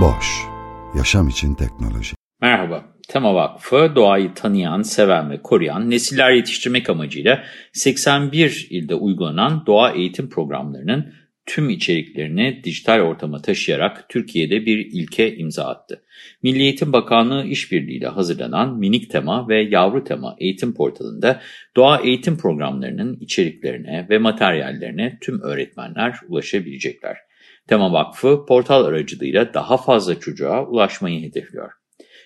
Boş, yaşam için teknoloji. Merhaba, Tema Vakfı doğayı tanıyan, seven ve koruyan nesiller yetiştirmek amacıyla 81 ilde uygulanan doğa eğitim programlarının tüm içeriklerini dijital ortama taşıyarak Türkiye'de bir ilke imza attı. Milli Eğitim Bakanlığı işbirliğiyle hazırlanan Minik Tema ve Yavru Tema eğitim portalında doğa eğitim programlarının içeriklerine ve materyallerine tüm öğretmenler ulaşabilecekler. Tema Vakfı portal aracılığıyla daha fazla çocuğa ulaşmayı hedefliyor.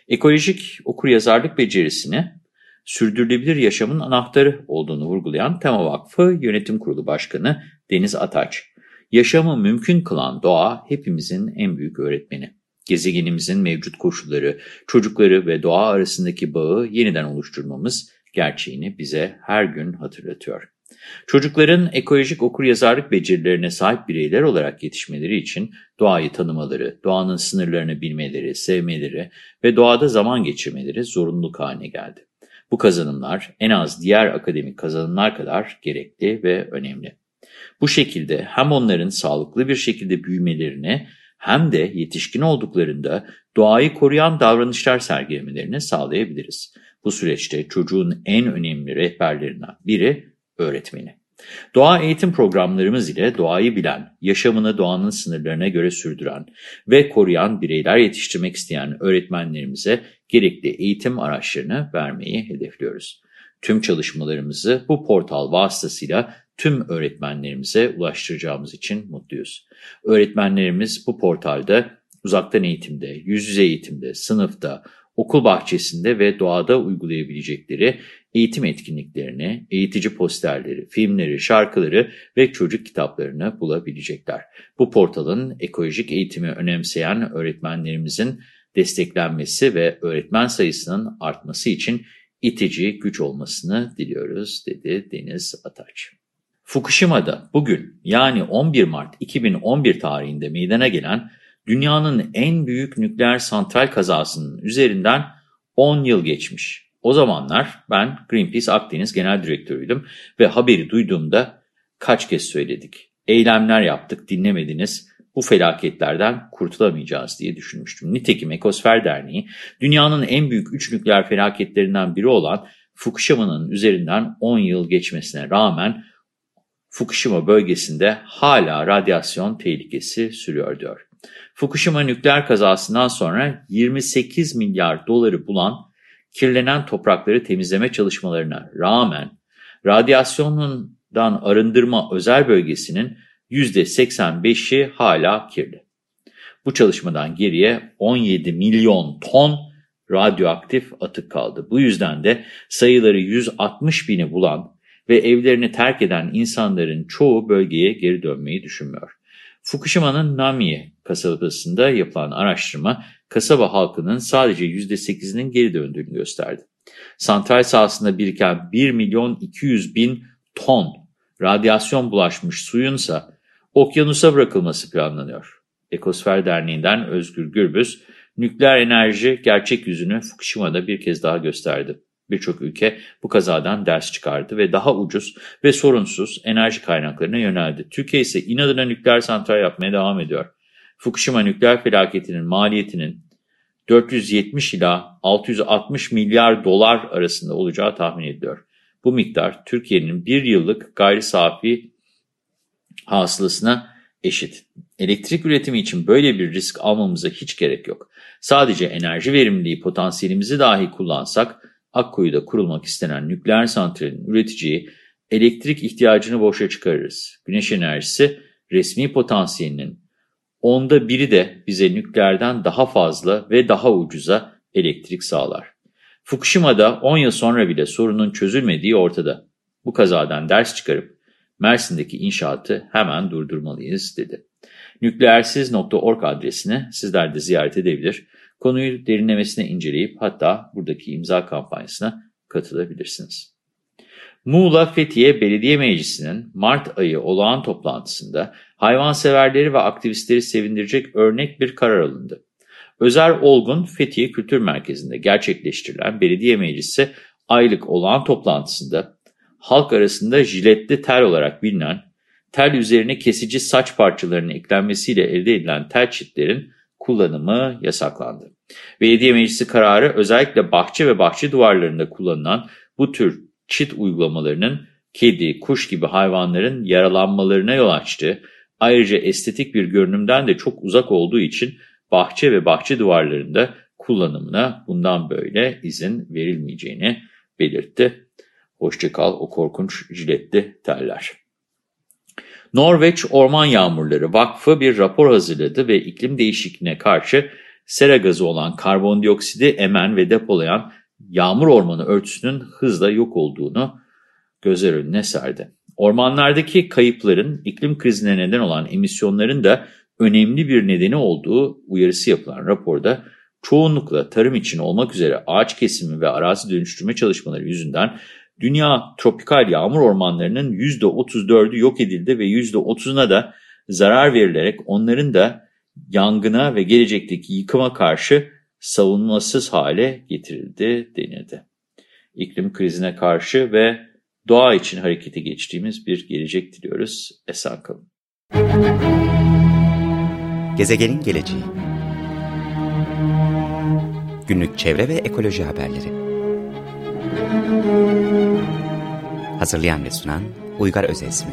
Ekolojik okuryazarlık becerisini sürdürülebilir yaşamın anahtarı olduğunu vurgulayan Tema Vakfı Yönetim Kurulu Başkanı Deniz Ataç, Yaşamı mümkün kılan doğa hepimizin en büyük öğretmeni. Gezegenimizin mevcut koşulları, çocukları ve doğa arasındaki bağı yeniden oluşturmamız gerçeğini bize her gün hatırlatıyor. Çocukların ekolojik okuryazarlık becerilerine sahip bireyler olarak yetişmeleri için doğayı tanımaları, doğanın sınırlarını bilmeleri, sevmeleri ve doğada zaman geçirmeleri zorunluluk haline geldi. Bu kazanımlar en az diğer akademik kazanımlar kadar gerekli ve önemli. Bu şekilde hem onların sağlıklı bir şekilde büyümelerini hem de yetişkin olduklarında doğayı koruyan davranışlar sergilemelerini sağlayabiliriz. Bu süreçte çocuğun en önemli rehberlerinden biri öğretmeni. Doğa eğitim programlarımız ile doğayı bilen, yaşamını doğanın sınırlarına göre sürdüren ve koruyan bireyler yetiştirmek isteyen öğretmenlerimize gerekli eğitim araçlarını vermeyi hedefliyoruz. Tüm çalışmalarımızı bu portal vasıtasıyla tüm öğretmenlerimize ulaştıracağımız için mutluyuz. Öğretmenlerimiz bu portalda uzaktan eğitimde, yüz yüze eğitimde, sınıfta, okul bahçesinde ve doğada uygulayabilecekleri eğitim etkinliklerini, eğitici posterleri, filmleri, şarkıları ve çocuk kitaplarını bulabilecekler. Bu portalın ekolojik eğitimi önemseyen öğretmenlerimizin desteklenmesi ve öğretmen sayısının artması için itici güç olmasını diliyoruz, dedi Deniz Ataç. Fukushima'da bugün yani 11 Mart 2011 tarihinde meydana gelen dünyanın en büyük nükleer santral kazasının üzerinden 10 yıl geçmiş. O zamanlar ben Greenpeace Akdeniz Genel Direktörüydüm ve haberi duyduğumda kaç kez söyledik. Eylemler yaptık, dinlemediniz, bu felaketlerden kurtulamayacağız diye düşünmüştüm. Nitekim Ekosfer Derneği, dünyanın en büyük 3 nükleer felaketlerinden biri olan Fukushima'nın üzerinden 10 yıl geçmesine rağmen Fukushima bölgesinde hala radyasyon tehlikesi sürüyor diyor. Fukushima nükleer kazasından sonra 28 milyar doları bulan kirlenen toprakları temizleme çalışmalarına rağmen radyasyonundan arındırma özel bölgesinin %85'i hala kirli. Bu çalışmadan geriye 17 milyon ton radyoaktif atık kaldı. Bu yüzden de sayıları 160 bini bulan ve evlerini terk eden insanların çoğu bölgeye geri dönmeyi düşünmüyor. Fukushima'nın Namiye kasabasında yapılan araştırma kasaba halkının sadece %8'inin geri döndüğünü gösterdi. Santral sahasında biriken 1 milyon 200 bin ton radyasyon bulaşmış suyunsa okyanusa bırakılması planlanıyor. Ekosfer Derneği'nden Özgür Gürbüz, nükleer enerji gerçek yüzünü Fukushima'da bir kez daha gösterdi. Birçok ülke bu kazadan ders çıkardı ve daha ucuz ve sorunsuz enerji kaynaklarına yöneldi. Türkiye ise inadına nükleer santral yapmaya devam ediyor. Fukushima nükleer felaketinin maliyetinin 470 ila 660 milyar dolar arasında olacağı tahmin ediliyor. Bu miktar Türkiye'nin bir yıllık gayri safi hasılasına eşit. Elektrik üretimi için böyle bir risk almamıza hiç gerek yok. Sadece enerji verimliliği potansiyelimizi dahi kullansak Akkuyu'da kurulmak istenen nükleer santralin üreteceği elektrik ihtiyacını boşa çıkarırız. Güneş enerjisi resmi potansiyelinin onda biri de bize nükleerden daha fazla ve daha ucuza elektrik sağlar. Fukushima'da 10 yıl sonra bile sorunun çözülmediği ortada. Bu kazadan ders çıkarıp Mersin'deki inşaatı hemen durdurmalıyız dedi. Nükleersiz.org adresini sizler de ziyaret edebilir. Konuyu derinlemesine inceleyip hatta buradaki imza kampanyasına katılabilirsiniz. Muğla Fethiye Belediye Meclisi'nin Mart ayı olağan toplantısında hayvanseverleri ve aktivistleri sevindirecek örnek bir karar alındı. Özer Olgun Fethiye Kültür Merkezi'nde gerçekleştirilen belediye meclisi aylık olağan toplantısında halk arasında jiletli tel olarak bilinen tel üzerine kesici saç parçalarının eklenmesiyle elde edilen tel çitlerin kullanımı yasaklandı. Belediye meclisi kararı özellikle bahçe ve bahçe duvarlarında kullanılan bu tür çit uygulamalarının kedi, kuş gibi hayvanların yaralanmalarına yol açtı. Ayrıca estetik bir görünümden de çok uzak olduğu için bahçe ve bahçe duvarlarında kullanımına bundan böyle izin verilmeyeceğini belirtti. Hoşçakal o korkunç jiletli teller. Norveç Orman Yağmurları Vakfı bir rapor hazırladı ve iklim değişikliğine karşı sera gazı olan karbondioksidi emen ve depolayan yağmur ormanı örtüsünün hızla yok olduğunu gözler önüne serdi. Ormanlardaki kayıpların iklim krizine neden olan emisyonların da önemli bir nedeni olduğu uyarısı yapılan raporda çoğunlukla tarım için olmak üzere ağaç kesimi ve arazi dönüştürme çalışmaları yüzünden dünya tropikal yağmur ormanlarının %34'ü yok edildi ve %30'una da zarar verilerek onların da yangına ve gelecekteki yıkıma karşı savunmasız hale getirildi denildi. İklim krizine karşı ve doğa için harekete geçtiğimiz bir gelecek diliyoruz. Esen kalın. Gezegenin geleceği Günlük çevre ve ekoloji haberleri Hazırlayan ve sunan Uygar Özesmi